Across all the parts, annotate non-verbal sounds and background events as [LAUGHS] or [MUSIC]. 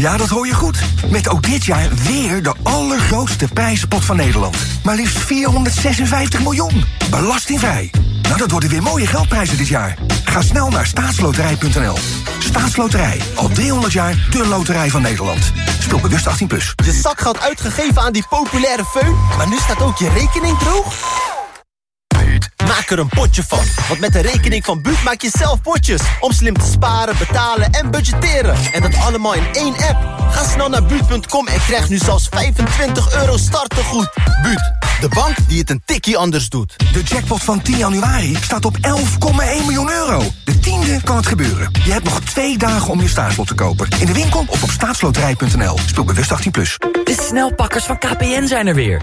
Ja, dat hoor je goed. Met ook dit jaar weer de allergrootste prijzenpot van Nederland. Maar liefst 456 miljoen. Belastingvrij. Nou, dat worden weer mooie geldprijzen dit jaar. Ga snel naar staatsloterij.nl. Staatsloterij. Al 300 jaar de loterij van Nederland. Speel bewust 18+. Plus. Je zakgeld uitgegeven aan die populaire föhn, maar nu staat ook je rekening droog? Maak er een potje van. Want met de rekening van Buut maak je zelf potjes. Om slim te sparen, betalen en budgetteren. En dat allemaal in één app. Ga snel naar Buut.com en krijg nu zelfs 25 euro startegoed. Buut, de bank die het een tikkie anders doet. De jackpot van 10 januari staat op 11,1 miljoen euro. De tiende kan het gebeuren. Je hebt nog twee dagen om je staatslot te kopen. In de winkel of op staatsloterij.nl. Speel bewust 18+. Plus. De snelpakkers van KPN zijn er weer.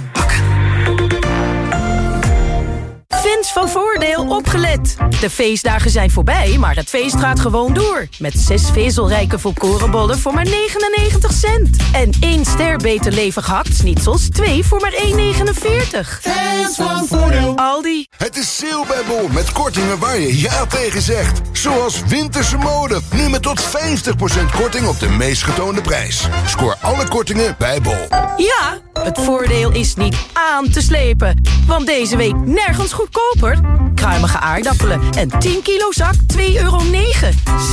Fans van Voordeel opgelet. De feestdagen zijn voorbij, maar het feest gaat gewoon door. Met zes vezelrijke volkorenbollen voor maar 99 cent. En één ster beter levig hakt-snitsels, twee voor maar 1,49. Fans van Voordeel. Aldi. Het is sale bij Bol met kortingen waar je ja tegen zegt. Zoals winterse mode. Nu met tot 50% korting op de meest getoonde prijs. Scoor alle kortingen bij Bol. Ja, het voordeel is niet aan te slepen. Want deze week nergens goedkoper. Kruimige aardappelen en 10 kilo zak 2,9 euro.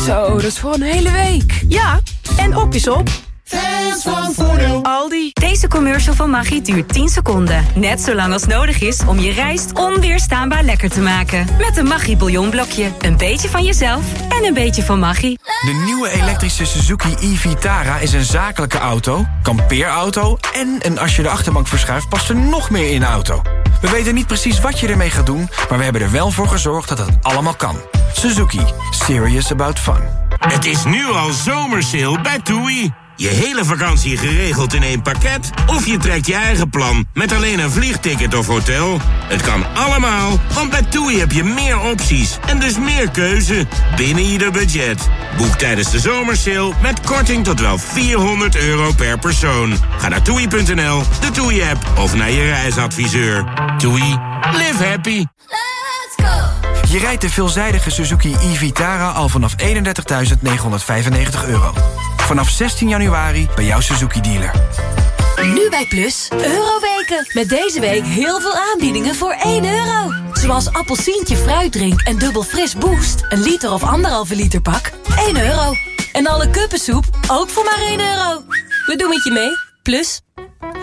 Zo, dat is voor een hele week. Ja, en op is op. Fans van Voordeel. Aldi. Deze commercial van Maggi duurt 10 seconden. Net zo lang als nodig is om je rijst onweerstaanbaar lekker te maken. Met een Maggi bouillonblokje. Een beetje van jezelf en een beetje van Maggi. De nieuwe elektrische Suzuki e-Vitara is een zakelijke auto, kampeerauto... en als je de achterbank verschuift past er nog meer in de auto. We weten niet precies wat je ermee gaat doen... maar we hebben er wel voor gezorgd dat het allemaal kan. Suzuki. Serious about fun. Het is nu al zomersale bij TUI. Je hele vakantie geregeld in één pakket? Of je trekt je eigen plan met alleen een vliegticket of hotel? Het kan allemaal, want bij TUI heb je meer opties en dus meer keuze binnen ieder budget. Boek tijdens de zomersale met korting tot wel 400 euro per persoon. Ga naar toei.nl, de TUI-app of naar je reisadviseur. TUI, live happy. Je rijdt de veelzijdige Suzuki e-Vitara al vanaf 31.995 euro. Vanaf 16 januari bij jouw Suzuki-dealer. Nu bij Plus, Euroweken. Met deze week heel veel aanbiedingen voor 1 euro. Zoals appelsientje fruitdrink en dubbel fris boost. Een liter of anderhalve liter pak, 1 euro. En alle kuppensoep, ook voor maar 1 euro. We doen het je mee, Plus.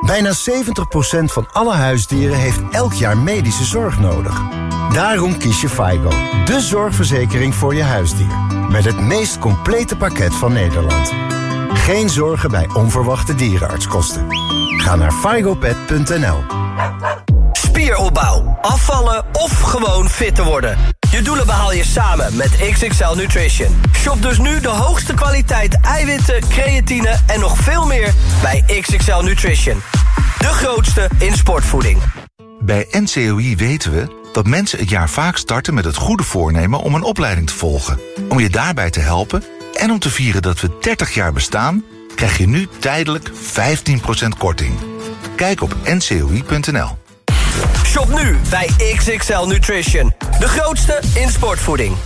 Bijna 70% van alle huisdieren heeft elk jaar medische zorg nodig. Daarom kies je FIGO, de zorgverzekering voor je huisdier. Met het meest complete pakket van Nederland. Geen zorgen bij onverwachte dierenartskosten. Ga naar figopet.nl Spieropbouw, afvallen of gewoon fit te worden. Je doelen behaal je samen met XXL Nutrition. Shop dus nu de hoogste kwaliteit eiwitten, creatine en nog veel meer bij XXL Nutrition. De grootste in sportvoeding. Bij NCOI weten we dat mensen het jaar vaak starten met het goede voornemen om een opleiding te volgen. Om je daarbij te helpen en om te vieren dat we 30 jaar bestaan, krijg je nu tijdelijk 15% korting. Kijk op ncoi.nl. Shop nu bij XXL Nutrition. De grootste in sportvoeding.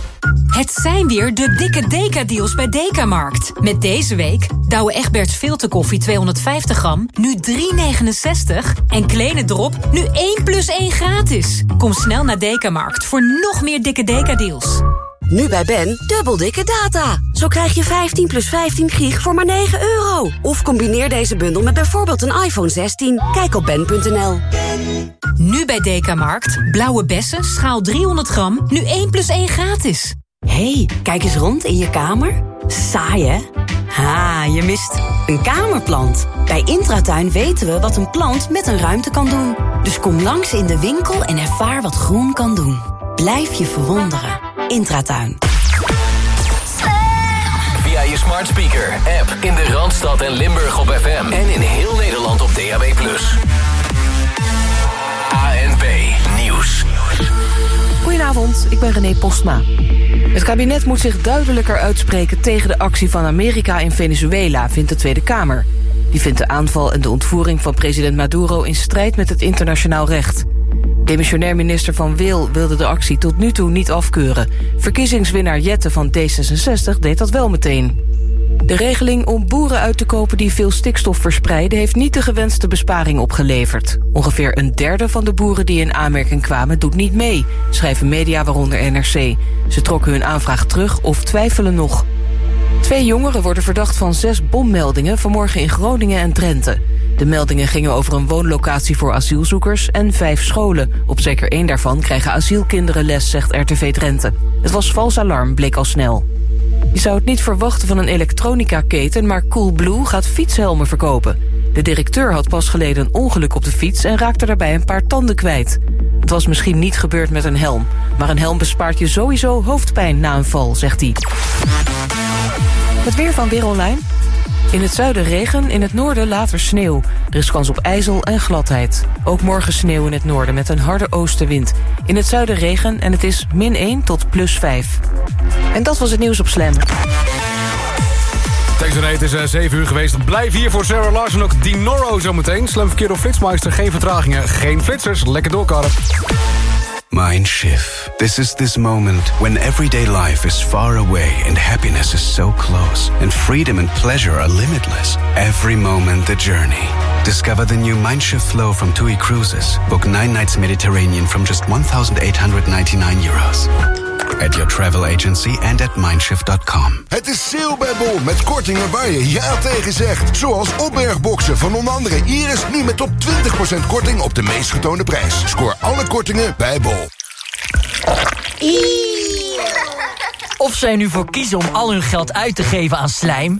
Het zijn weer de dikke Deka-deals bij Dekamarkt. Met deze week Douwe Egberts filterkoffie 250 gram, nu 3,69. En Kleine Drop, nu 1 plus 1 gratis. Kom snel naar Dekamarkt voor nog meer dikke Deka-deals. Nu bij Ben, dubbel dikke data. Zo krijg je 15 plus 15 gig voor maar 9 euro. Of combineer deze bundel met bijvoorbeeld een iPhone 16. Kijk op ben.nl. Nu bij Dekamarkt, blauwe bessen, schaal 300 gram, nu 1 plus 1 gratis. hey, kijk eens rond in je kamer. Saai, hè? Ha, je mist een kamerplant. Bij Intratuin weten we wat een plant met een ruimte kan doen. Dus kom langs in de winkel en ervaar wat groen kan doen. Blijf je verwonderen. Intratuin. Via je smart speaker, app in de Randstad en Limburg op FM. En in heel Nederland op DAB+. ANP Nieuws. Goedenavond, ik ben René Postma. Het kabinet moet zich duidelijker uitspreken tegen de actie van Amerika in Venezuela, vindt de Tweede Kamer. Die vindt de aanval en de ontvoering van president Maduro in strijd met het internationaal recht. Demissionair minister Van Wil wilde de actie tot nu toe niet afkeuren. Verkiezingswinnaar Jette van D66 deed dat wel meteen. De regeling om boeren uit te kopen die veel stikstof verspreiden... heeft niet de gewenste besparing opgeleverd. Ongeveer een derde van de boeren die in aanmerking kwamen doet niet mee... schrijven media waaronder NRC. Ze trokken hun aanvraag terug of twijfelen nog. Twee jongeren worden verdacht van zes bommeldingen... vanmorgen in Groningen en Drenthe. De meldingen gingen over een woonlocatie voor asielzoekers en vijf scholen. Op zeker één daarvan krijgen asielkinderen les, zegt RTV Drenthe. Het was vals alarm, bleek al snel. Je zou het niet verwachten van een elektronica-keten... maar Coolblue gaat fietshelmen verkopen. De directeur had pas geleden een ongeluk op de fiets... en raakte daarbij een paar tanden kwijt. Het was misschien niet gebeurd met een helm... maar een helm bespaart je sowieso hoofdpijn na een val, zegt hij. Het weer van Weer Online. In het zuiden regen, in het noorden later sneeuw. Er is kans op ijzel en gladheid. Ook morgen sneeuw in het noorden met een harde oostenwind. In het zuiden regen en het is min 1 tot plus 5. En dat was het nieuws op Slam. Thanks René, is uh, 7 uur geweest. Blijf hier voor Sarah Larsen, ook Dinoro zometeen. Slam verkeer door Flitsmeister, geen vertragingen, geen flitsers. Lekker doorkarren. Mindshift. This is this moment when everyday life is far away and happiness is so close, and freedom and pleasure are limitless. Every moment the journey. Discover the new Mindshift flow from TUI Cruises. Book nine nights Mediterranean from just 1,899 euros. At your travel agency and at mindshift.com. Het is sale bij Bol met kortingen waar je ja tegen zegt. Zoals opbergboxen van onder andere Iris nu met tot 20% korting op de meest getoonde prijs. Scoor alle kortingen bij Bol. Of zij nu voor kiezen om al hun geld uit te geven aan slijm...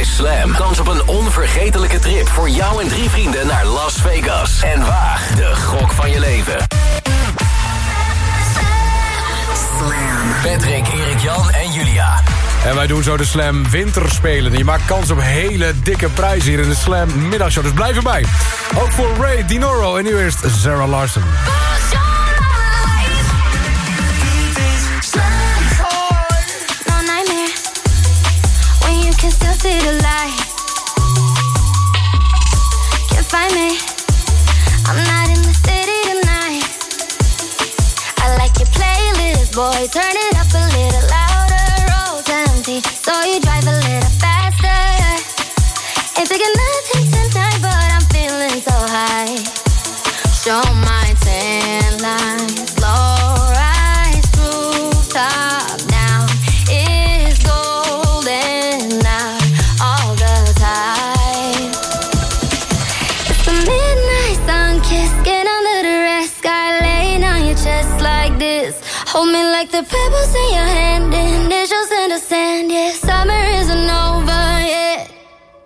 Bij Slam kans op een onvergetelijke trip voor jou en drie vrienden naar Las Vegas. En waag de gok van je leven. Patrick, Erik Jan en Julia. En wij doen zo de Slam Winterspelen. Je maakt kans op hele dikke prijzen hier in de Slam Middagshow. Dus blijf erbij. Ook voor Ray Dinoro en nu eerst Sarah Larsen. The. Can't find me. I'm not in the city tonight. I like your playlist, boy. Turn it up a little louder. Roads empty, so you drive a little faster. Nothing tonight, but I'm feeling so high. Show my the pebbles in your hand, initials in the sand. Yeah, summer isn't over yet.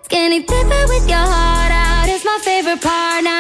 Skinny dipping with your heart out is my favorite part. Now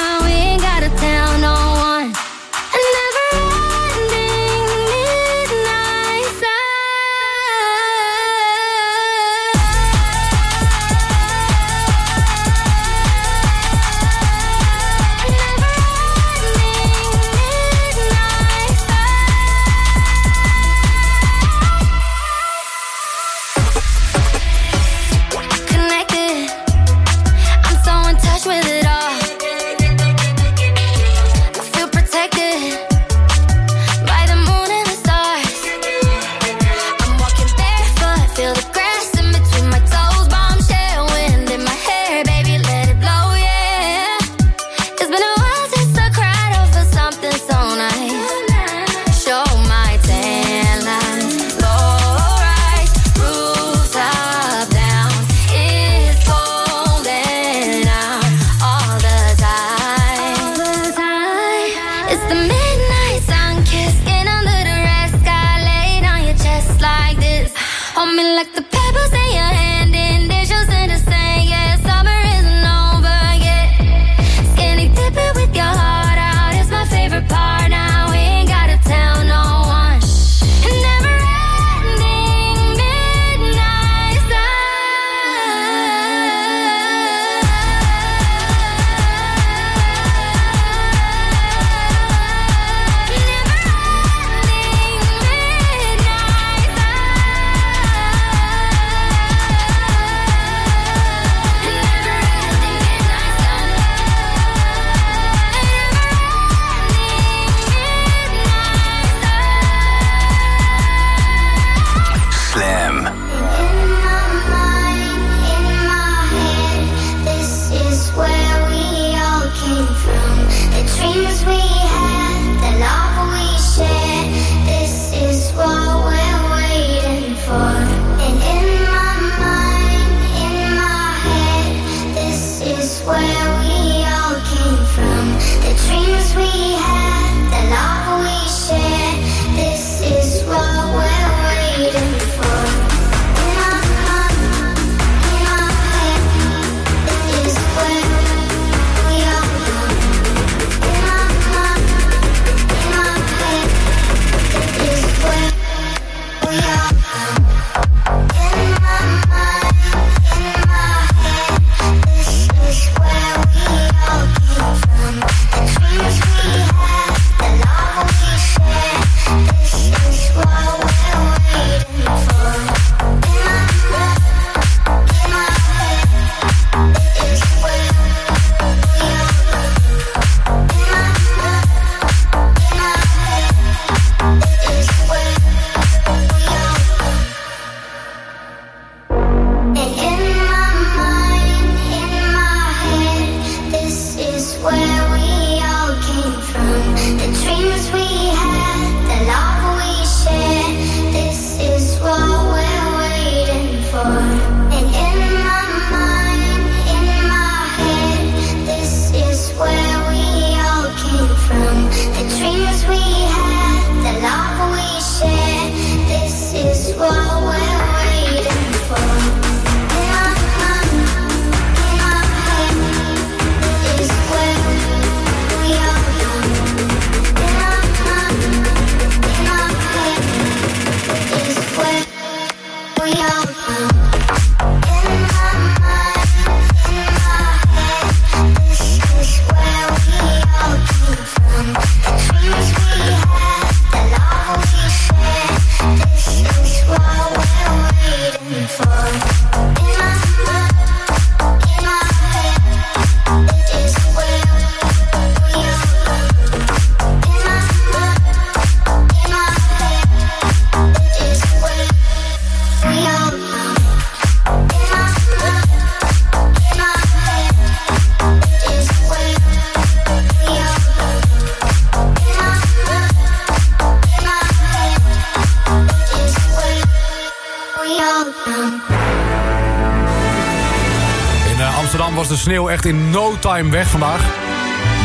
echt in no time weg vandaag.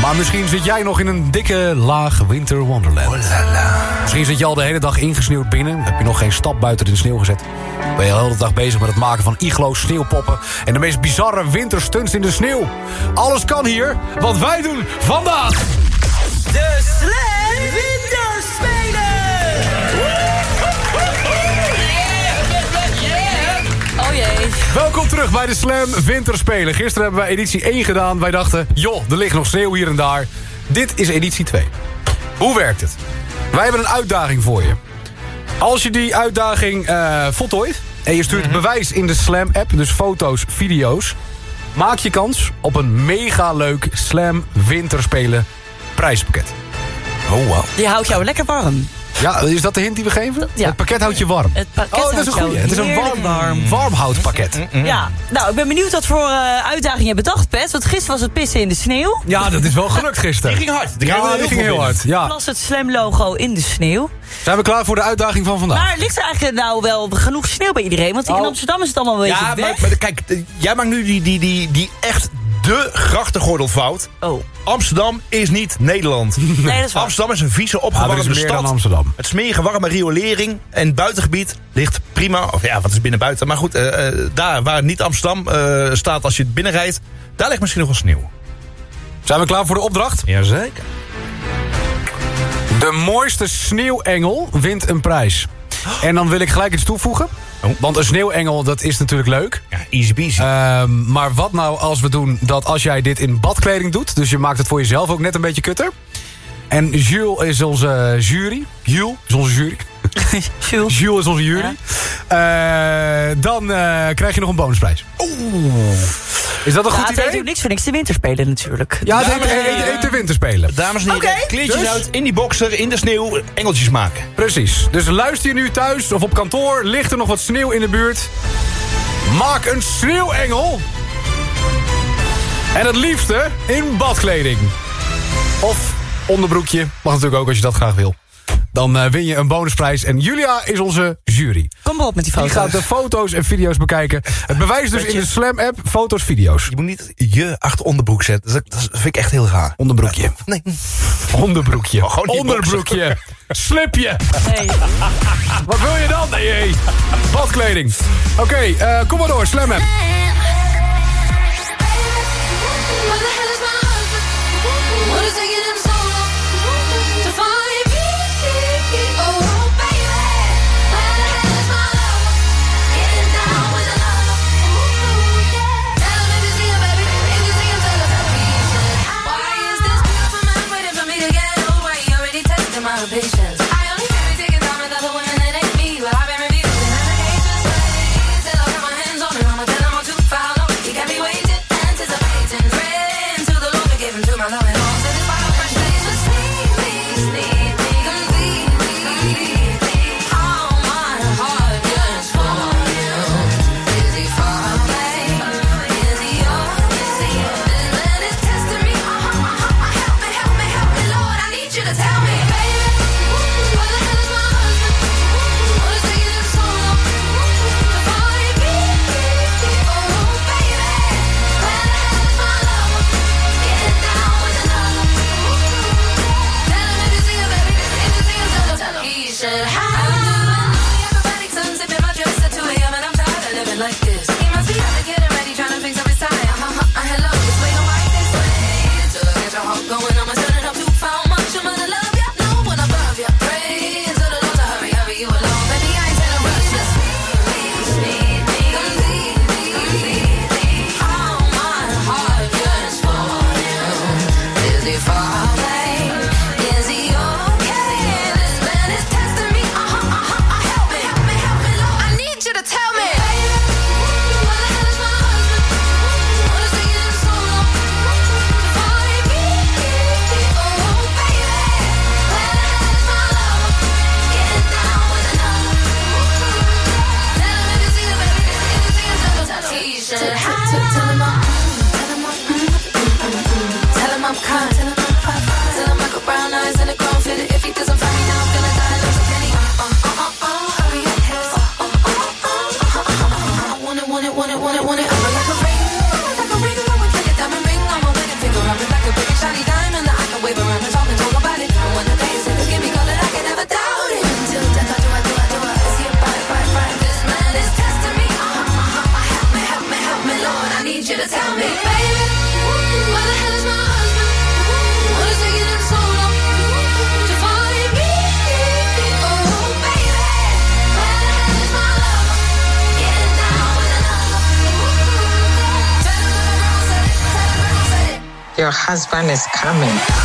Maar misschien zit jij nog in een dikke laag winter wonderland. Misschien zit je al de hele dag ingesneeuwd binnen. Heb je nog geen stap buiten de sneeuw gezet. Ben je de hele dag bezig met het maken van iglo's, sneeuwpoppen... en de meest bizarre winterstunts in de sneeuw. Alles kan hier, want wij doen vandaag... De Slam Welkom terug bij de Slam Winterspelen. Gisteren hebben wij editie 1 gedaan. Wij dachten, joh, er ligt nog sneeuw hier en daar. Dit is editie 2. Hoe werkt het? Wij hebben een uitdaging voor je. Als je die uitdaging eh, voltooit... en je stuurt bewijs in de Slam-app, dus foto's, video's... maak je kans op een mega leuk Slam Winterspelen prijspakket. Oh, wow. Die houdt jou lekker warm. Ja, is dat de hint die we geven? Ja. Het pakket houdt je warm. Het pakket oh, dat is een goeie. jou Het is een warm, warm. warmhoutpakket. Ja, nou, ik ben benieuwd wat voor eh, uitdaging je bedacht, Pet. Want gisteren was het pissen in de sneeuw. Ja, dat is wel gelukt gisteren. Die ging hard. Die ja, die ging heel hard. Ja. Plus het Slam-logo in de sneeuw. Zijn we klaar voor de uitdaging van vandaag? Maar ligt er eigenlijk nou wel genoeg sneeuw bij iedereen? Want in Amsterdam is het allemaal een beetje Ja, weg. maar, maar kijk, eh, jij maakt nu die, die, die, die echt de grachtengordelfout. Oh. Amsterdam is niet Nederland. [LAUGHS] Nee, dat is waar. Amsterdam is een vieze, Ah, opgewarmde stad. dan Amsterdam. Het smerige warme riolering en het buitengebied ligt prima. Of ja, wat is binnen buiten? Maar goed, eh, eh, daar waar niet Amsterdam eh, staat als je binnenrijdt... daar ligt misschien nog wel sneeuw. Zijn we klaar voor de opdracht? Jazeker. De mooiste sneeuwengel wint een prijs. En dan wil ik gelijk iets toevoegen. Want een sneeuwengel, dat is natuurlijk leuk. Ja, easy peasy. Ehm, maar wat nou als we doen dat als jij dit in badkleding doet... dus je maakt het voor jezelf ook net een beetje kutter... en Jules is onze jury. Jules is onze jury. [LAUGHS] Jules. Jules is onze jury. Eh, dan eh, krijg je nog een bonusprijs. Oeh. Is dat een Ja, goed het idee? heeft ook niks voor niks te winterspelen natuurlijk. Ja, het heet, heet, heren. heet de winterspelen. Dames en heren, kleedjes Dus? uit, in die boxer, in de sneeuw, engeltjes maken. Precies. Dus luister je nu thuis of op kantoor, ligt er nog wat sneeuw in de buurt? Maak een sneeuwengel. En het liefste in badkleding. Of onderbroekje. Mag natuurlijk ook als je dat graag wil. Dan eh, win je een bonusprijs. En Julia is onze jury. Kom maar op met die Die foto's. gaat de foto's en video's bekijken. Het bewijs dus in de Slam-app. Foto's, video's. Je moet niet je achter onderbroek zetten. Dat, dat vind ik echt heel raar. Onderbroekje. Nee. Onderbroekje. Oh, [LAUGHS] gewoon die Onderbroekje. Slipje. Nee. Wat wil je dan? Nee, hey. Badkleding. Oké, eh, kom maar door. Slam husband is coming.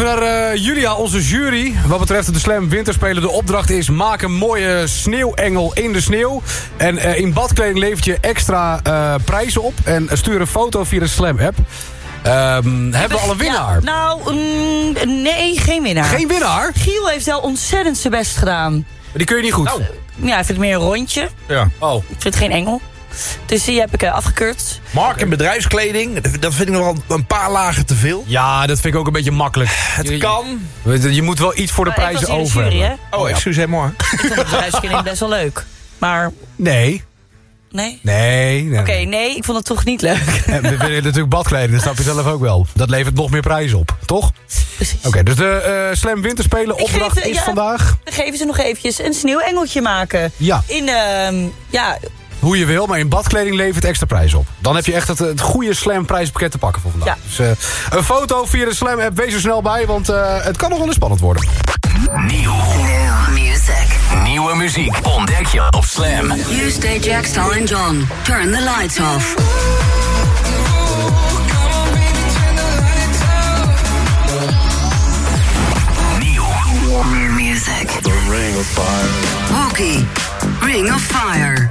Even naar eh, Julia, onze jury. Wat betreft de Slam Winterspelen. De opdracht is maak een mooie sneeuwengel in de sneeuw. En eh, in badkleding levert je extra eh, prijzen op. En stuur een foto via de Slam app. Ehm, hebben we al een winnaar? Ja, nou, mm, nee, geen winnaar. Geen winnaar? Giel heeft wel ontzettend zijn best gedaan. Die kun je niet goed. Ja, hij vindt het meer een rondje. Ja. Oh. Ik vind het geen engel. Dus die heb ik eh, afgekeurd. Mark en bedrijfskleding, dat vind ik nog wel een paar lagen te veel. Ja, dat vind ik ook een beetje makkelijk. Het kan. Je, je moet wel iets voor de ik prijzen was in de over jury, hebben. Oh, excusez-moi. Ik vond de bedrijfskleding best wel leuk. Maar, Nee. nee? Nee. nee. Oké, nee, ik vond het toch niet leuk. En we willen natuurlijk badkleding, dat snap je zelf ook wel. Dat levert nog meer prijzen op, toch? Precies. Oké, dus de eh, Slam Winterspelen opdracht geef, is ja, vandaag... Dan geven ze nog eventjes een sneeuwengeltje maken. Ja. In, ehm, ja, Hoe je wil, maar in badkleding levert extra prijs op. Dan heb je echt het, het goede Slam prijspakket te pakken voor vandaag. Dus eh, een foto via de Slam app, wees er snel bij, want eh, het kan nog wel eens spannend worden. Nieuw. Music. Nieuwe muziek ontdek je op Slam. Use DJ Jackstal and John. Turn the lights off. New music. The Ring of Fire. Wookie. Ring of Fire.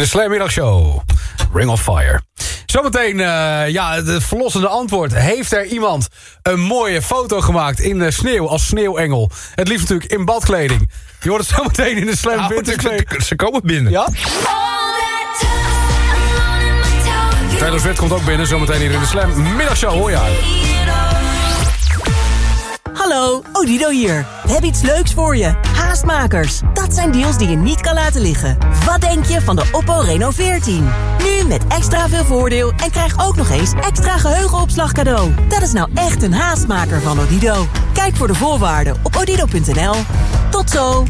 de Slammiddagshow. Ring of Fire. Zometeen, eh, ja, het verlossende antwoord. Heeft er iemand een mooie foto gemaakt in de sneeuw als sneeuwengel? Het liefst natuurlijk in badkleding. Je hoort het zometeen in de Slam Ja, Winterkleding. Ze komen binnen. Ja? Taylor Swift komt ook binnen, zometeen hier in de Slam Middagshow, hoor je haar. Hallo, Odido hier. We hebben iets leuks voor je. Haastmakers. Dat zijn deals die je niet kan laten liggen. Wat denk je van de Oppo Reno 14? Nu met extra veel voordeel en krijg ook nog eens extra geheugenopslag cadeau. Dat is nou echt een haastmaker van Odido. Kijk voor de voorwaarden op odido.nl. Tot zo.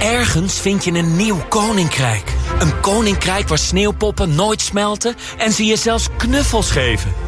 Ergens vind je een nieuw koninkrijk. Een koninkrijk waar sneeuwpoppen nooit smelten en ze je zelfs knuffels geven.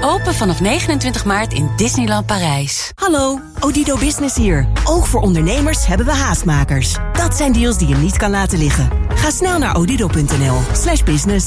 Open vanaf 29 maart in Disneyland Parijs. Hallo, Odido Business hier. Ook voor ondernemers hebben we haastmakers. Dat zijn deals die je niet kan laten liggen. Ga snel naar odido.nl slash business.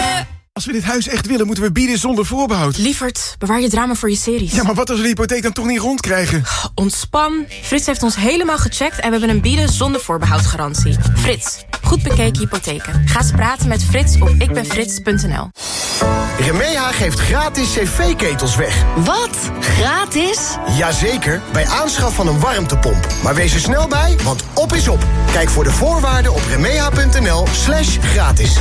Als we dit huis echt willen, moeten we bieden zonder voorbehoud. Lievert, bewaar je drama voor je series. Ja, maar wat als we de hypotheek dan toch niet rondkrijgen? Ontspan. Frits heeft ons helemaal gecheckt en we hebben een bieden zonder voorbehoud garantie. Frits, goed bekeken hypotheken. Ga eens praten met Frits op ikbenfrits.nl. Remeha geeft gratis cv-ketels weg. Wat? Gratis? Jazeker, bij aanschaf van een warmtepomp. Maar wees er snel bij, want op is op. Kijk voor de voorwaarden op remeha.nl slash gratis.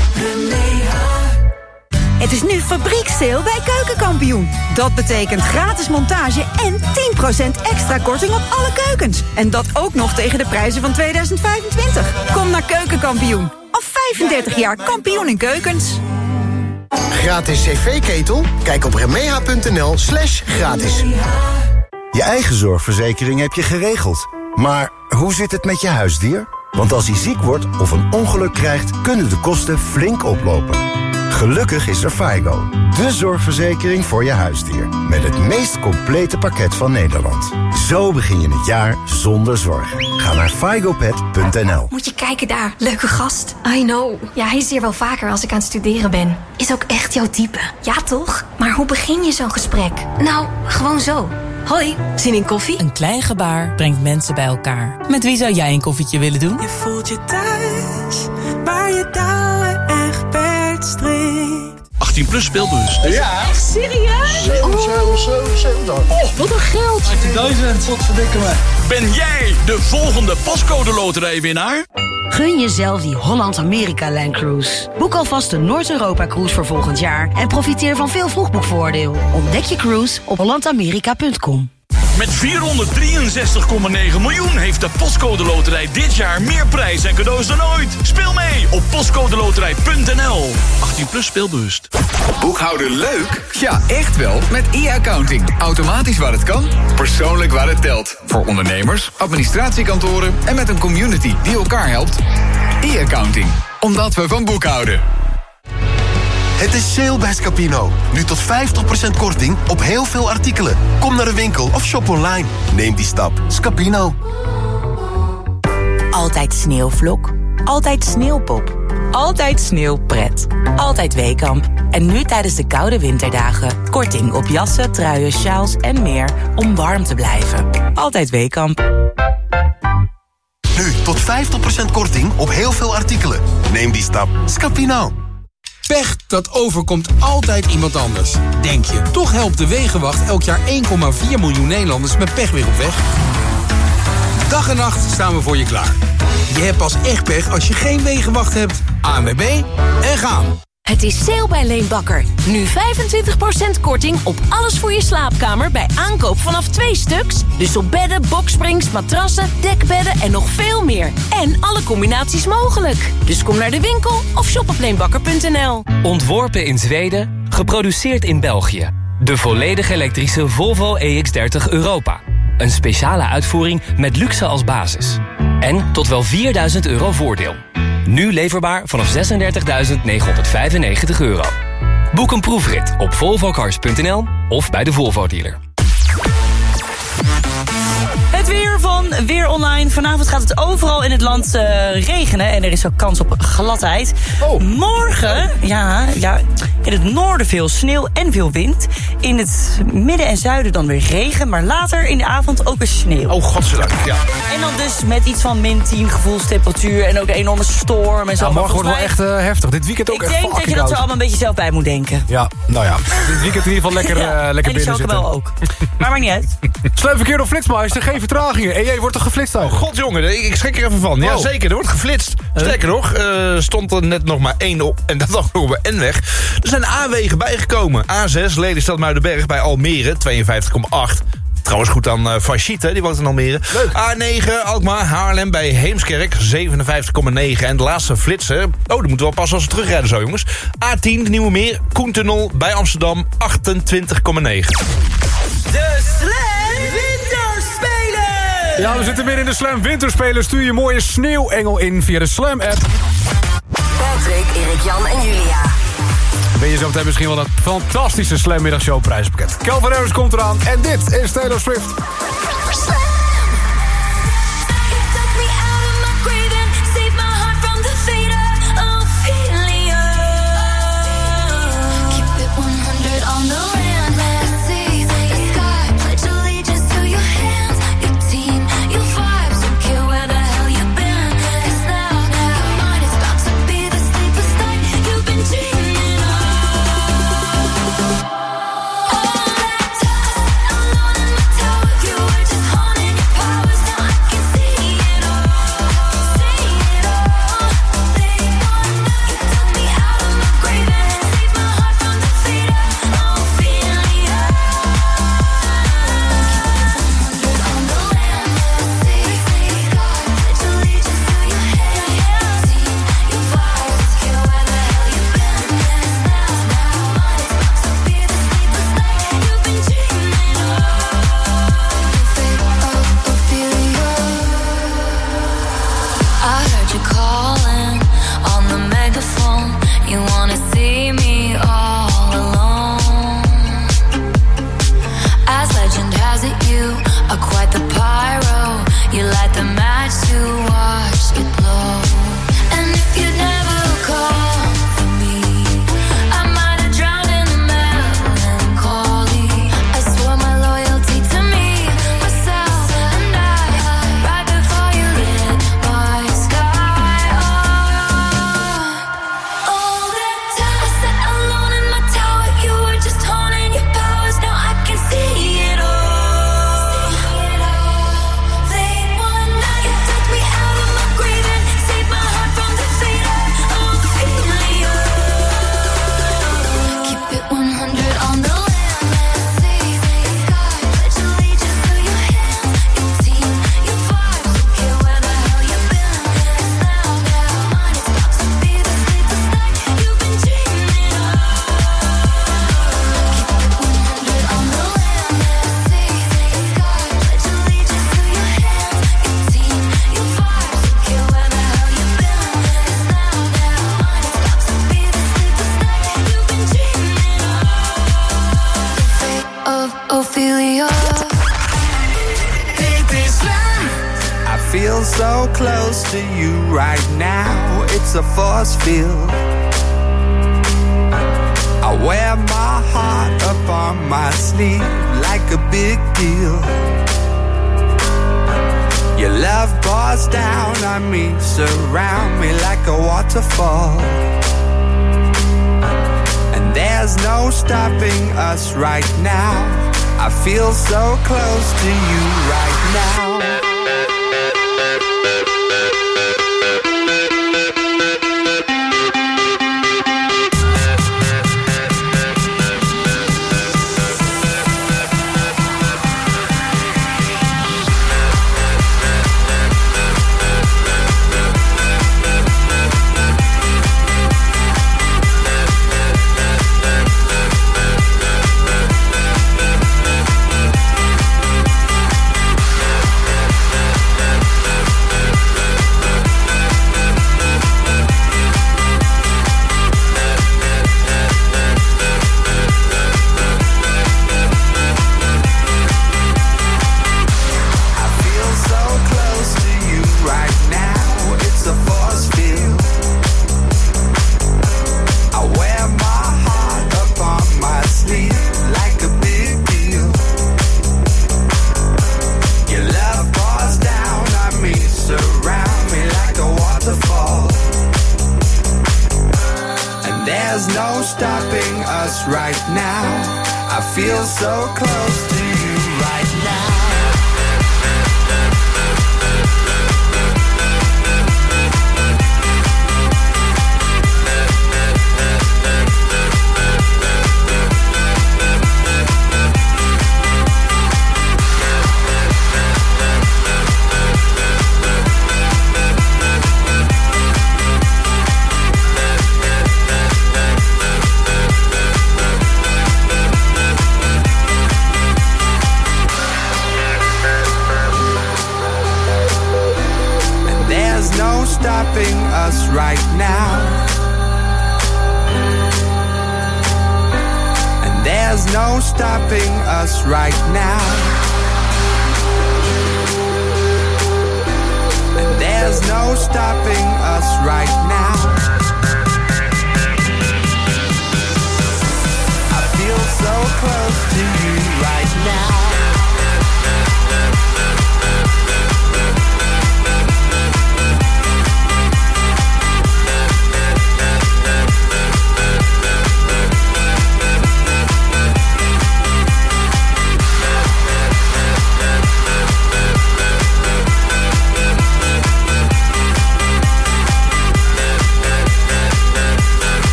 Het is nu fabrieksteel bij Keukenkampioen. Dat betekent gratis montage en 10% extra korting op alle keukens. En dat ook nog tegen de prijzen van 2025. Kom naar Keukenkampioen. Al 35 jaar kampioen in keukens. Gratis cv-ketel? Kijk op remeha.nl slash gratis. Je eigen zorgverzekering heb je geregeld. Maar hoe zit het met je huisdier? Want als hij ziek wordt of een ongeluk krijgt... kunnen de kosten flink oplopen. Gelukkig is er FIGO. De zorgverzekering voor je huisdier. Met het meest complete pakket van Nederland. Zo begin je het jaar zonder zorgen. Ga naar figopet.nl Moet je kijken daar, leuke gast. I know. Ja, hij is hier wel vaker als ik aan het studeren ben. Is ook echt jouw type. Ja, toch? Maar hoe begin je zo'n gesprek? Nou, gewoon zo. Hoi, zin in koffie? Een klein gebaar brengt mensen bij elkaar. Met wie zou jij een koffietje willen doen? Je voelt je thuis, waar je touwen echt per strikt. 18 plus speelbus. Ja. Echt serieus? 7, 7, 7, 7. Oh, wat een geld. 18.000. Wat verdikken me. Ben jij de volgende pascode loterijwinnaar? Gun jezelf die Holland-Amerika-Line Cruise. Boek alvast de Noord-Europa-cruise voor volgend jaar... en profiteer van veel vroegboekvoordeel. Ontdek je cruise op hollandamerika.com. Met 463,9 miljoen heeft de Postcode Loterij dit jaar meer prijs en cadeaus dan ooit. Speel mee op postcodeloterij.nl. 18 plus speelbewust. Boekhouden leuk? Ja, echt wel. Met e-accounting. Automatisch waar het kan, persoonlijk waar het telt. Voor ondernemers, administratiekantoren en met een community die elkaar helpt. E-accounting. Omdat we van boekhouden. Het is sale bij Scapino. Nu tot 50% korting op heel veel artikelen. Kom naar de winkel of shop online. Neem die stap. Scapino. Altijd sneeuwvlok. Altijd sneeuwpop. Altijd sneeuwpret. Altijd Weekamp. En nu tijdens de koude winterdagen. Korting op jassen, truien, sjaals en meer om warm te blijven. Altijd Weekamp. Nu tot 50% korting op heel veel artikelen. Neem die stap. Scapino. Pech, dat overkomt altijd iemand anders. Denk je, toch helpt de Wegenwacht elk jaar 1,4 miljoen Nederlanders met pech weer op weg? Dag en nacht staan we voor je klaar. Je hebt pas echt pech als je geen Wegenwacht hebt. ANWB en gaan. Het is sale bij Leenbakker. Nu 25% korting op alles voor je slaapkamer bij aankoop vanaf twee stuks. Dus op bedden, boksprings, matrassen, dekbedden en nog veel meer. En alle combinaties mogelijk. Dus kom naar de winkel of shop op leenbakker.nl. Ontworpen in Zweden, geproduceerd in België. De volledig elektrische Volvo EX30 Europa. Een speciale uitvoering met luxe als basis. En tot wel 4000 euro voordeel. Nu leverbaar vanaf 36.995 euro. Boek een proefrit op volvocars.nl of bij de Volvo dealer. Het weer van Weer Online. Vanavond gaat het overal in het land eh, regenen. En er is ook kans op gladheid. Morgen, ja, ja, in het noorden veel sneeuw en veel wind. In het midden en zuiden dan weer regen. Maar later in de avond ook weer sneeuw. Oh, godzijdank, ja. En dan dus met iets van min 10 gevoelstemperatuur. En ook een enorme storm en zo. Ja, morgen wordt wel echt eh, heftig. Dit weekend ook Ik echt denk dat je dat er allemaal een beetje zelf bij moet denken. Ja, nou ja. Dit weekend in ieder geval lekker, [LAUGHS] Ja, eh, lekker en die binnen zitten. wel ook. Maar maakt niet uit. [LAUGHS] Slecht verkeer op Flitsmeister, geen vertragingen. En jij wordt toch geflitst ook? God jongen, ik, ik schrik er even van. Ja, Oh. zeker, er wordt geflitst. Sterker nog, eh, stond er net nog maar één op. En [LAUGHS] dat ook nog op de N-weg. Er zijn A-wegen bijgekomen. A6, Lelystad Muidenberg bij Almere, 52,8. Trouwens goed aan uh, Fashita, die woont in Almere. A9, Alkmaar, Haarlem bij Heemskerk, 57,9. En de laatste flitsen, oh, die moeten we wel passen als we terugrijden zo, jongens. A10, de Nieuwe Meer, Koentunnel bij Amsterdam, 28,9. De Slam Winterspelen! Ja, we zitten midden in de Slam Winterspelen. Stuur je mooie sneeuwengel in via de Slam app. Patrick, Erik, Jan en Julia. Ben je zo meteen misschien wel dat fantastische Slam Middagshow prijzenpakket. Calvin Harris komt eraan en dit is Taylor Swift.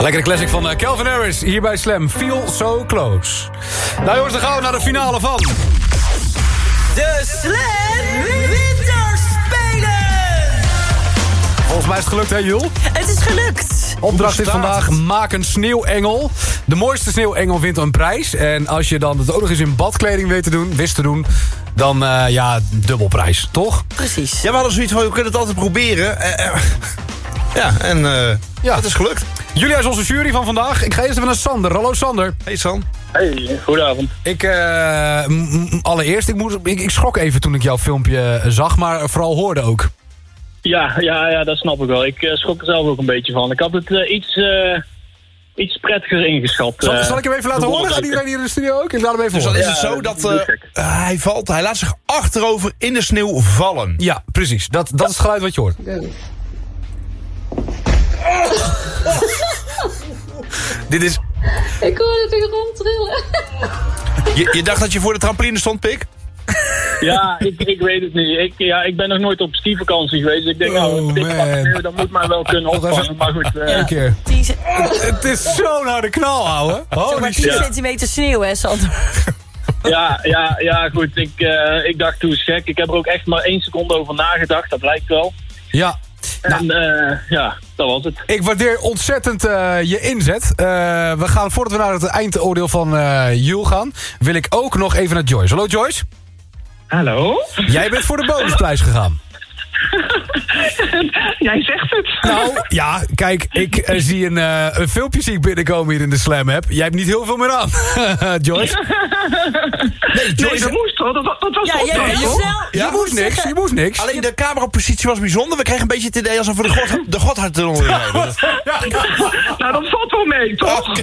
Lekkere classic van eh, Calvin Harris hier bij Slam. Feel so close. Nou jongens, dan gaan we naar de finale van... De Slam Winterspelen! Volgens mij is het gelukt, hè Jul? Het is gelukt. Opdracht is vandaag, maak een sneeuwengel. De mooiste sneeuwengel wint een prijs. En als je dan het ook nog eens in badkleding weet te doen, wist te doen... dan eh, ja, dubbelprijs, toch? Precies. Ja, we hadden zoiets van, we kunnen het altijd proberen. Eh, eh, ja, en eh, ja. het is gelukt. Julia is onze jury van vandaag. Ik ga eerst even naar Sander. Hallo Sander. Hey San. Hey, goedenavond. Ik, eh, m- allereerst, ik, moest, ik, ik schrok even toen ik jouw filmpje eh, zag, maar vooral hoorde ook. Ja, ja, ja, dat snap ik wel. Ik eh, schrok er zelf ook een beetje van. Ik had het eh, iets, eh, iets prettiger ingeschat. Zal, zal ik hem even laten horen? Gaat iedereen hier in de studio ook? Ik laat hem even Dus dan horen. is het zo dat eh, hij valt, hij laat zich achterover in de sneeuw vallen. Ja, precies. Dat, dat is het geluid wat je hoort. Dit is... Ik hoorde het grond trillen. Je, je dacht dat je voor de trampoline stond, Pik? Ja, ik, ik weet het niet. Ik, ja, ik ben nog nooit op skivakantie geweest. Ik denk, nou, Oh, man. sneeuw, dat moet mij wel kunnen opvangen. Maar goed, eh, Eén keer. Het, het is zo'n harde knal, ouwe. Zeg Holy maar 10 shit. centimeter sneeuw, hè, Sander? ja, ja, ja, goed. Ik, eh, ik dacht, toen is gek. Ik heb er ook echt maar één seconde over nagedacht. Dat lijkt wel. Ja. En eh, ja, dat was het. Ik waardeer ontzettend eh, je inzet. Eh, we gaan, voordat we naar het eindoordeel van Jul gaan... wil ik ook nog even naar Joyce. Hallo Joyce. Hallo. Jij bent voor de bonusprijs gegaan. [LAUGHS] Jij zegt het. Nou, ja, kijk, ik eh, zie een, eh, een filmpje zie ik binnenkomen hier in de Slam app. Jij hebt niet heel veel meer aan, [LAUGHS] Joyce. [LAUGHS] Nee, Joyce, dat moest toch? Dat, dat was Ja, toch jij snel. Je moest niks, je moest niks. Alleen de camerapositie was bijzonder. We kregen een beetje het idee alsof we de, god, de Gotthardtunnel in reden. Nou, dat valt wel mee, toch?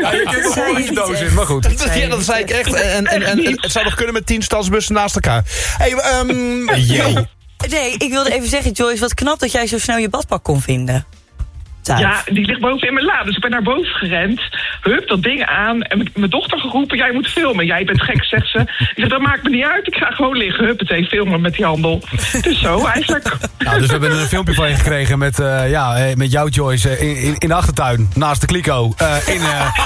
Ja, je kunt gewoon een doos in, maar goed. Dat, ja, dat zei ik echt. En, en, en, en het zou nog kunnen met tien stadsbussen naast elkaar. Hey, ehm jee. Nee, ik wilde even zeggen, Joyce, wat knap dat jij zo snel je badpak kon vinden. Thuis. Ja, die ligt boven in mijn la. Dus ik ben naar boven gerend. Hup, dat ding aan. En mijn dochter geroepen, jij moet filmen. Jij bent gek, zegt ze. Ik zeg, dat maakt me niet uit. Ik ga gewoon liggen. Hup, het filmen met die handel. Dus zo, eigenlijk. Nou, dus we hebben een filmpje van je gekregen met, eh, ja, eh, met jou, Joyce, in, in, in de achtertuin, naast de kliko. eh, in, eh,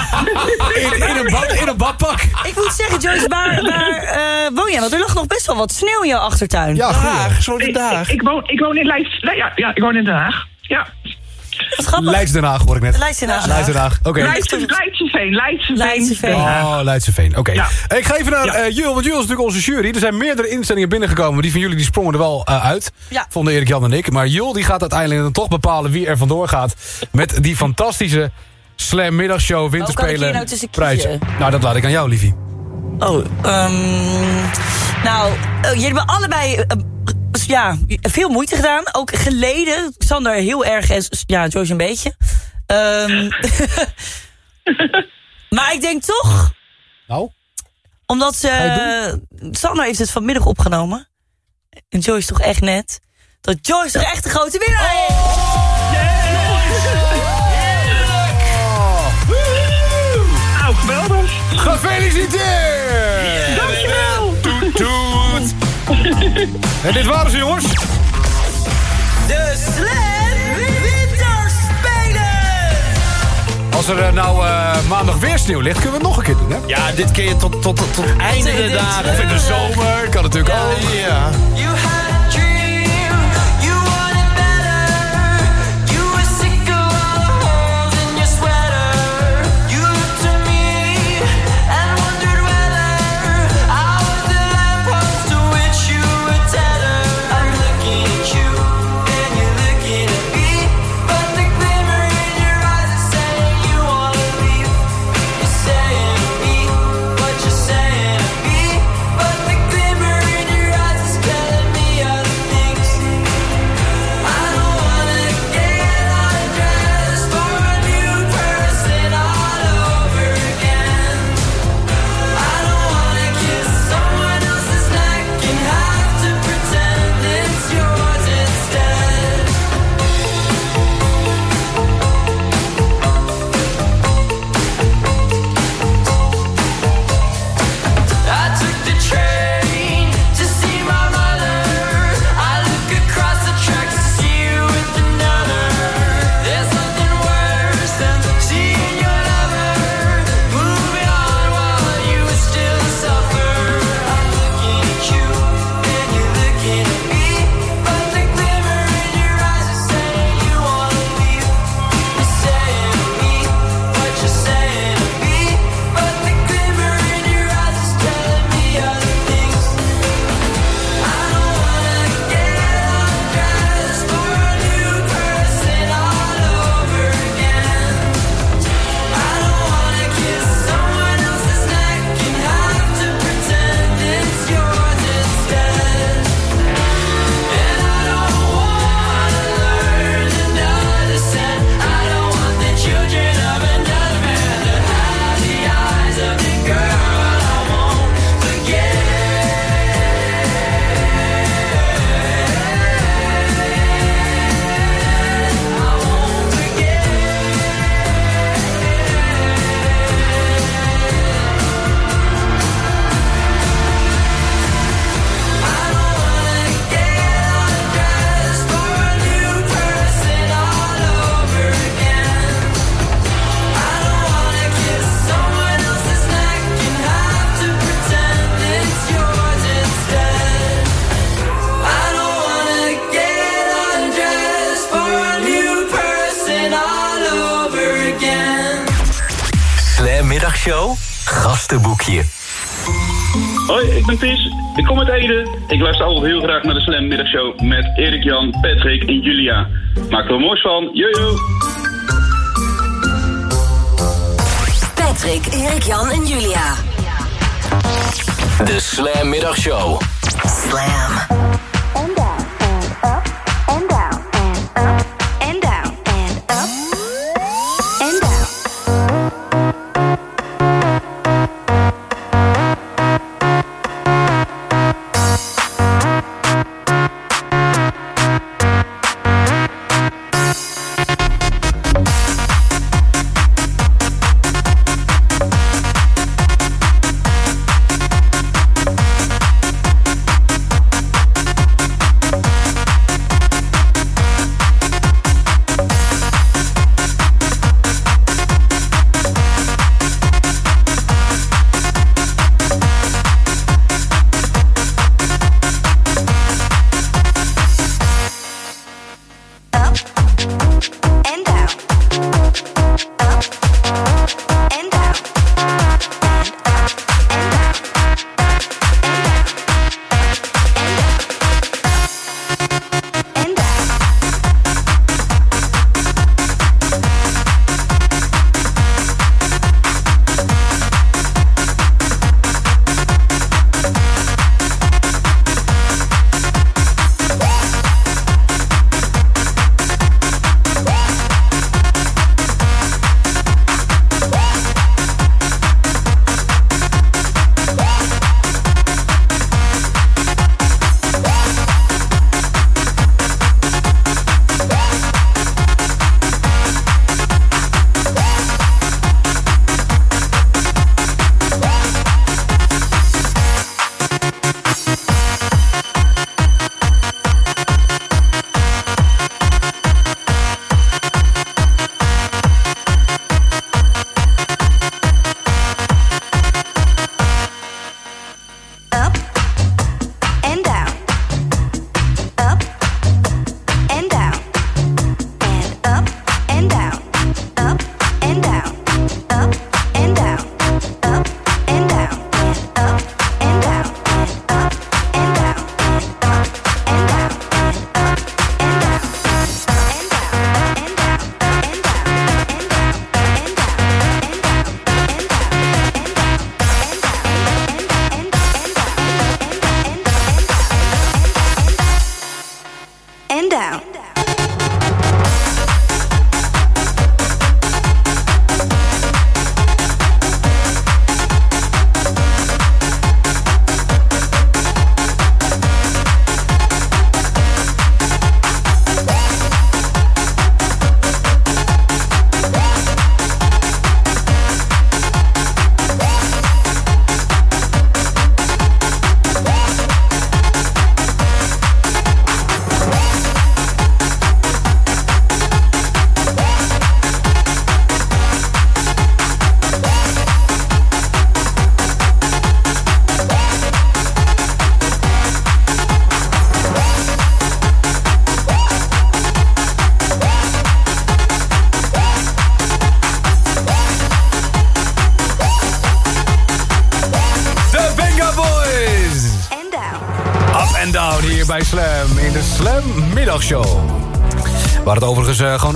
in, in, een bad, in een badpak. Ik moet zeggen, Joyce, waar, waar eh, woon jij? Want er lag nog best wel wat sneeuw in jouw achtertuin. Ja, zo de Ik, dag. ik, ik woon, ik woon in Leiden. Nee, ja, ja, ik woon in Den Haag. Ja. Wat grappig. Leids Den Haag, hoor ik net. Leids Den Haag. Leids Den Haag, oké. Leidse, Leidseveen, Leidseveen. Oh, Leidseveen, oké. Ja. Ik ga even naar Ja. eh Jul, want Jul is natuurlijk onze jury. Er zijn meerdere instellingen binnengekomen. Die van jullie die sprongen er wel eh, uit. Ja. Vonden Erik Jan en ik. Maar Jul die gaat uiteindelijk dan toch bepalen wie er vandoor gaat. Met die fantastische Slam Middagshow kan ik hier Winterspelen nou tussen prijs. kiezen? Nou, dat laat ik aan jou, Liefie. Oh, ehm nou, eh, jullie hebben allebei eh, ja, veel moeite gedaan. Ook geleden. Sander heel erg en ja, Joyce een beetje. Ehm, [LAUGHS] maar ik denk toch, Nou? omdat ze... Sander heeft het vanmiddag opgenomen. En Joyce toch echt net. Dat Joyce toch echt de grote winnaar is. Nou, geweldig. Gefeliciteerd! En dit waren ze, jongens. De Slam Winterspelen! Als er eh, nou eh, maandag weer sneeuw ligt, kunnen we het nog een keer doen, hè? Ja, dit keer tot, tot, tot, tot einde de dagen. Of in de zomer, kan natuurlijk ook. Ja. Heel graag naar de Slam Middagshow met Erik Jan, Patrick en Julia. Maak er moois van. Jojo. Patrick, Erik, Jan en Julia. De Slam Middagshow. Slam.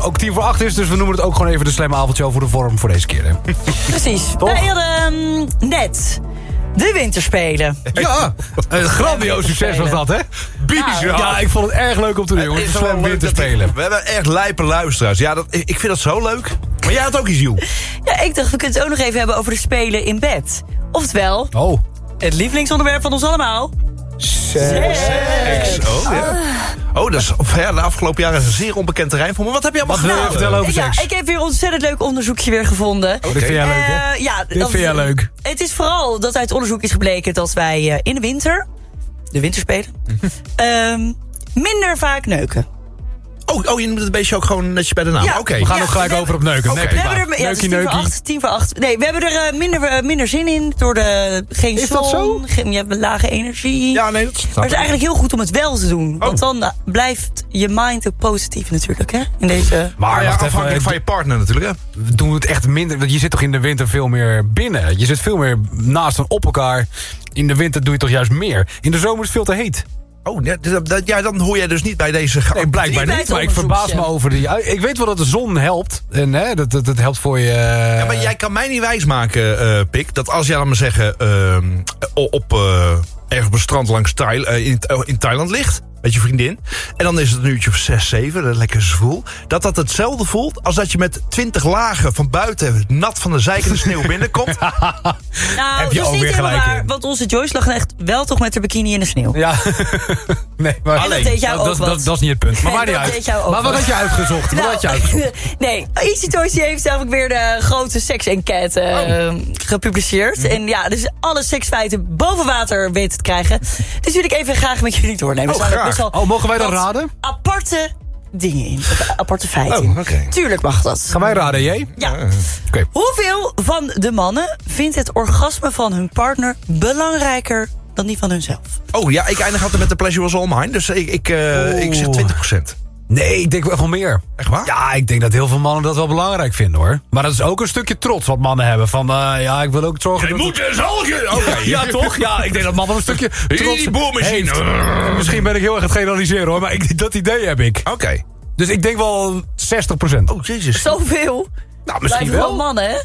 Ook tien voor acht is. Dus we noemen het ook gewoon even de Slam Avondshow voor de vorm voor deze keer. Hè. Precies. [LAUGHS] Toch? Wij hadden ehm, net de winterspelen. Ja, een grandioos succes was dat, hè? Bizar. Ja, ik vond het erg leuk om te doen, jongens. De Het is Winterspelen. We hebben echt lijpe luisteraars. Ja, dat, ik vind dat zo leuk. Maar jij had ook iets, Joel. Ja, ik dacht, we kunnen het ook nog even hebben over de spelen in bed. Oftewel, oh. het lievelingsonderwerp van ons allemaal. Seks. Oh, ja. Oh, dat is ja, de afgelopen jaren een zeer onbekend terrein voor me. Wat heb je allemaal Wat wil je gedaan? vertellen over ja, seks? ik heb weer een ontzettend leuk onderzoekje weer gevonden. Oh, dit vind jij leuk, hè? Eh, ja, Dit dat- vind jij leuk. Het is vooral dat uit onderzoek is gebleken dat wij eh, in de winter, de winterspelen, ehm, minder vaak neuken. Oh, oh, je noemt het beestje ook gewoon netjes bij de naam. Ja. Oké. We gaan Ja, ook gelijk over op neuken. Nee, We hebben er ja, neukie, tien voor acht, tien voor acht. Nee, we hebben er eh, minder, eh, minder zin in door de geen Is zon. dat zo? Geen, je hebt een lage energie. Ja, nee, dat snap maar het is eigenlijk heel goed om het wel te doen. Want dan eh, blijft je mind ook positief natuurlijk, hè? In deze... Maar ja, afhankelijk even, van je partner natuurlijk, hè? doen we het echt minder. Want je zit toch in de winter veel meer binnen. Je zit veel meer naast en op elkaar. in de winter doe je toch juist meer. In de zomer is het veel te heet. Oh, ja, dat- dat- ja, dan hoor jij dus niet bij deze... Nee, blijkbaar Niet maar ik verbaas me over die... Ik weet wel dat de zon helpt. En hè, dat, dat, dat helpt voor je... eh, Ja, maar jij kan mij niet wijsmaken, eh Pik, dat als jij, laat maar zeggen, ehm, op eh, ergens op een strand langs Thail, eh, in, in Thailand ligt, met je vriendin, en dan is het een uurtje of 6, 7, dat lekker zwoel, dat dat hetzelfde voelt als dat je met 20 lagen van buiten nat van de zijkende sneeuw binnenkomt. [LAUGHS] Nou, Heb je dat is ook niet weer helemaal gelijk waar, in. Want onze Joyce lag echt wel toch met haar bikini in de sneeuw. Ja. [LAUGHS] nee, maar... En dat deed jou dat, ook dat, wat. dat, dat is niet het punt. Maar niet dat uit. deed jou ook Maar wat wat. had je uitgezocht? Wat Nou, had je uitgezocht? [LAUGHS] nee, Easy Toys die heeft eigenlijk weer de grote seks-enquête eh, gepubliceerd. Mhm. En ja, dus alle seksfeiten boven water weten te krijgen. Dus wil ik even graag met jullie doornemen. Oh, ook graag. Best wel Oh, mogen wij dan raden? Aparte dingen in. Aparte feiten. Oh. Tuurlijk mag dat. Gaan wij raden, J? Ja. Oké. Hoeveel van de mannen vindt het orgasme van hun partner belangrijker dan die van hunzelf? Oh ja, ik eindig altijd met de pleasure was all mine, dus ik, ik, eh, ik zeg 20%. Nee, ik denk wel meer. Echt waar? Ja, ik denk dat heel veel mannen dat wel belangrijk vinden, hoor. Maar dat is ook een stukje trots wat mannen hebben. Van, eh, ja, ik wil ook zorgen dat... moet eens algen! Oké. [LAUGHS] Ja, toch? Ja, ik denk dat mannen een stukje Die trots boormachine. heeft. En Misschien ben ik heel erg aan het generaliseren, hoor. Maar ik, dat idee heb ik. Oké. Dus ik denk wel 60%. Oh, jezus. Zoveel? Nou, misschien Blijven wel. mannen, hè?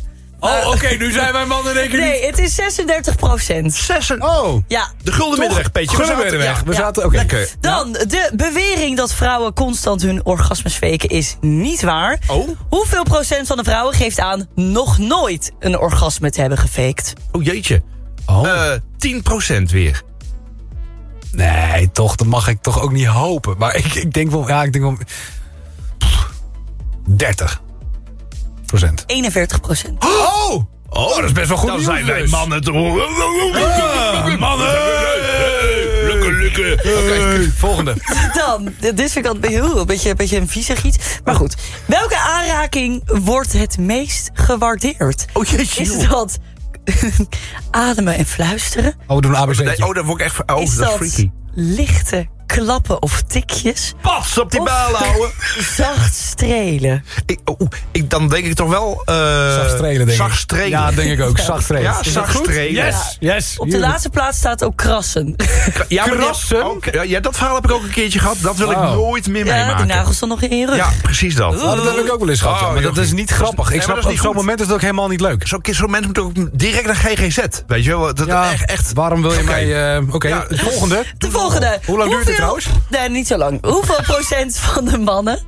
Oh, oké, nu zijn wij mannen in één keer niet- Nee, het is 36 procent. Oh. Ja. De gulden middenweg, Peetje. Gulden We zaten- middenweg. ja. We Ja. zaten... Oké. Dan, de bewering dat vrouwen constant hun orgasmes faken is niet waar. Oh? Hoeveel procent van de vrouwen geeft aan nog nooit een orgasme te hebben gefaked? Oh jeetje. Oh. Eh 10% weer. Nee, toch, dat mag ik toch ook niet hopen. Maar ik, ik denk wel, ja, ik denk wel... Pff, 30 procent. 41 procent. Oh! Oh, dat is best wel goed Dan nieuws zijn wij dus. mannen toch... mannen! Lukken. Oké, volgende. Dan, dit vind ik altijd heel, een beetje, een beetje een viezig iets. Maar goed, welke aanraking wordt het meest gewaardeerd? Oh jeetje, Is joh. dat ademen en fluisteren? Oh, we doen een ABC. Nee, oh, dat word ik echt... Oh, is dat is dat freaky. lichte klappen of tikjes? Pas op die balen [LAUGHS] houden. Zacht strelen. Ik, oh, ik, dan denk ik toch wel... eh Zacht strelen, denk ik. Zacht strelen. Ja, denk ik ook. Zacht strelen. Ja, Is dat zacht strelen. Yes, yes. Op de laatste plaats staat ook krassen. Ja, Krassen? Oké, ja, dat verhaal heb ik ook een keertje gehad. Dat wil ik Oh. nooit meer Ja, die meemaken. nagels dan nog in je rug. Ja, precies dat. Oh, dat heb ik ook wel eens gehad. ja, Oh, maar dat is niet grappig. Ik snap, dat is op zo'n moment is het ook helemaal niet leuk. Zo'n zo'n mensen moeten ook direct naar GGZ. Weet je wel? Dat, Ja, echt, echt. waarom wil je Oké. mij... eh, Oké, volgende. De volgende. Hoe lang duurt het Hoeveel- trouwens? Nee, niet zo lang. Hoeveel [LAUGHS] procent van de mannen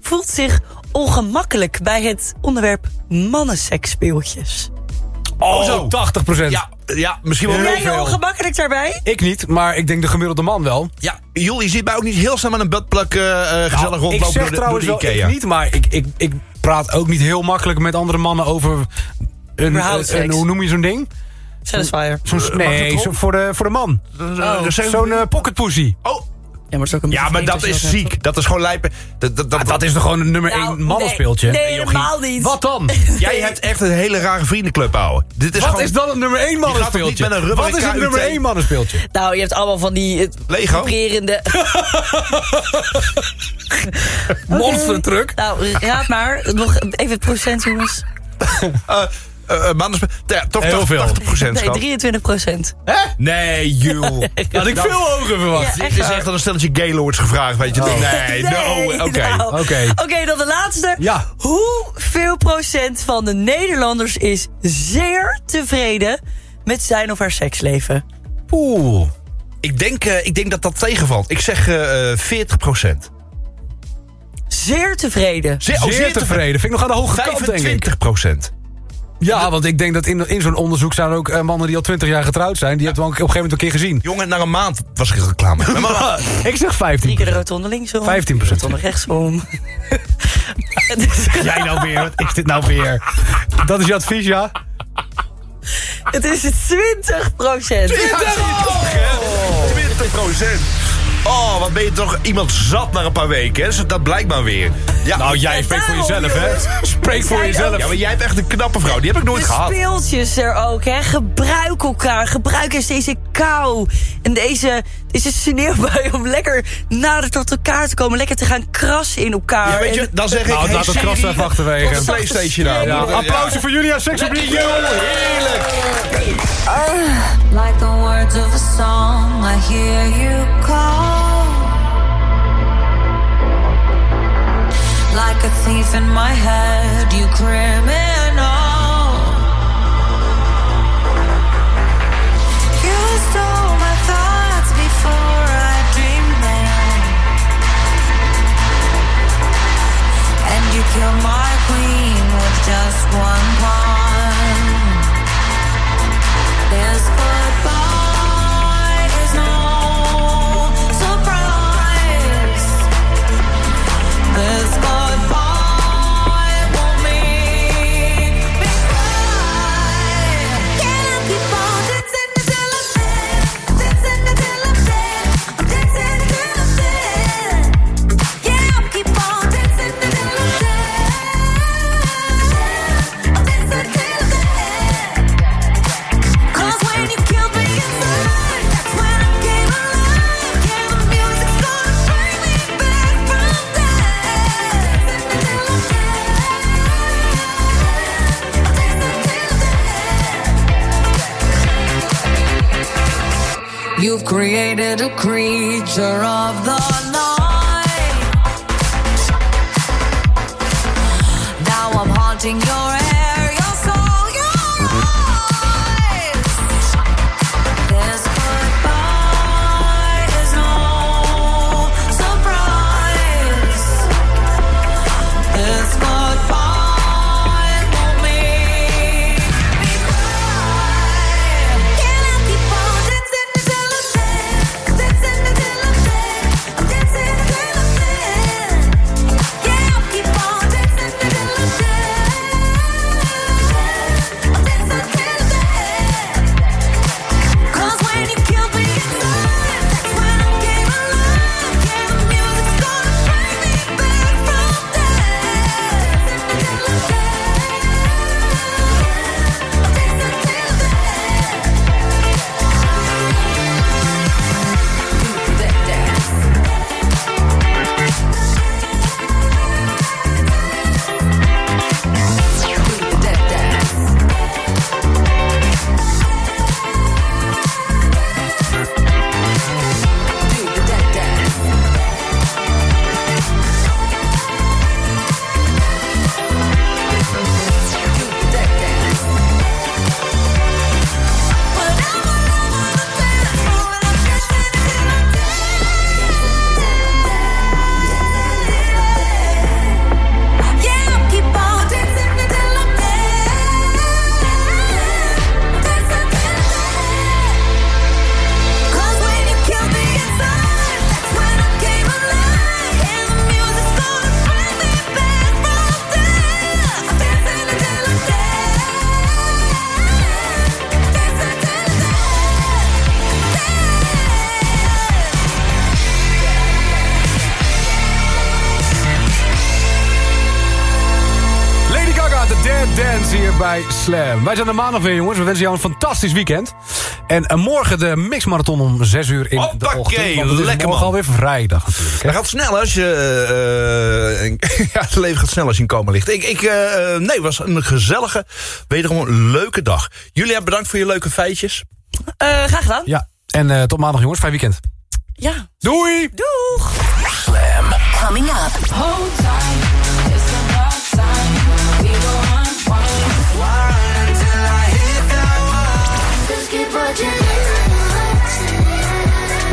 voelt zich ongemakkelijk bij het onderwerp mannenseksspeeltjes? Oh, zo. 80 procent. Ja, ja, misschien wel jij je veel. ongemakkelijk daarbij? Ik niet, maar ik denk de gemiddelde man wel. Ja, Joel, je ziet mij ook niet heel snel met een buttplug eh eh, gezellig Nou, rondlopen ik zeg door de, door trouwens wel, Ikea. ik niet, maar ik, ik, ik praat ook niet heel makkelijk met andere mannen over... Een, Überhaupt een, hoe noem je zo'n ding? Satisfier. Zo'n, Eh, nee, zo, voor, de, voor de man. Oh. Zo'n eh, pocket pussy. Oh, Ja, maar, het is ook een ja, maar dat is hebt. ziek. Dat is gewoon lijpen. Dat, dat, dat, Ah, dat is toch gewoon een nummer Nou, 1 mannenspeeltje? Nee, nee helemaal niet. Wat dan? [LAUGHS] Jij hebt echt een hele rare vriendenclub, ouwe. Dit is Wat gewoon... is dan een nummer 1 gaat toch mannenspeeltje? niet met een rubberen Wat is het KUT? nummer 1 mannenspeeltje? Nou, je hebt allemaal van die eh, Lego? vibrerende... [LAUGHS] [LAUGHS] Monster truck. Nou, raad maar. Nog even het procent, jongens. Eh, eh, mannenspe- ja, toch Heel 80, veel. 80 procent, Nee, schat. 23 procent. Nee, joh. [LAUGHS] Had ik veel hoger verwacht. Ja, is echt dan een stelletje gaylords gevraagd, weet je. Nee, [LAUGHS] no, oké. nou. Oké. Oké, dan de laatste. Ja. Hoeveel procent van de Nederlanders is zeer tevreden met zijn of haar seksleven? Oeh. Ik denk, eh, ik denk dat dat tegenvalt. Ik zeg eh, eh, 40 procent. Zeer tevreden. Zeer, oh, Zeer tevreden. Vind ik nog aan de hoge kant, denk ik. 25 procent. Ja, want ik denk dat in, in zo'n onderzoek zijn ook eh, mannen die al 20 jaar getrouwd zijn. Die hebben we op een gegeven moment een keer gezien. Jongen, na een maand was ik reclame. Maar, [LAUGHS] ik zeg 15. Drie keer de rotonde linksom. 15 de rotonde rechtsom. [LAUGHS] [LAUGHS] Jij nou weer? Wat is dit nou weer? Dat is je advies, ja? Het is 20 procent. Ja, zie je toch, hè? 20 procent. Oh, wat ben je toch iemand zat na een paar weken, hè? Dat blijkt maar weer. Ja. Nou, jij spreekt voor jezelf, hè? Spreek voor jezelf. Ja, maar jij hebt echt een knappe vrouw. Die heb ik nooit de gehad. speeltjes er ook, hè. Gebruik elkaar. Gebruik eens deze kou. En deze, deze sneeuwbui om lekker nader tot elkaar te komen. Lekker te gaan krassen in elkaar. Ja, weet je, dan zeg ik... Nou, hey, laat het krassen even achterwege. Playstation aan. Ja, applausje voor Julia Seks op heerlijk. Like the words of a song, I hear you call. Like a thief in my head, you criminal. Wij zijn er maandag weer, jongens. We wensen jou een fantastisch weekend. En eh, morgen de mixmarathon om 6 uur in de ochtend. Want het is lekker, morgen man. alweer vrijdag natuurlijk. Dat gaat snel als je... eh, eh, [LAUGHS] ja, het leven gaat snel als je in komen ligt. Ik, ik, nee, het was een gezellige, wederom een leuke dag. Julia, bedankt voor je leuke feitjes. Eh, graag gedaan. Ja, en eh, tot maandag, jongens. Fijn weekend. Ja. Doei! Doeg! Coming up. budget.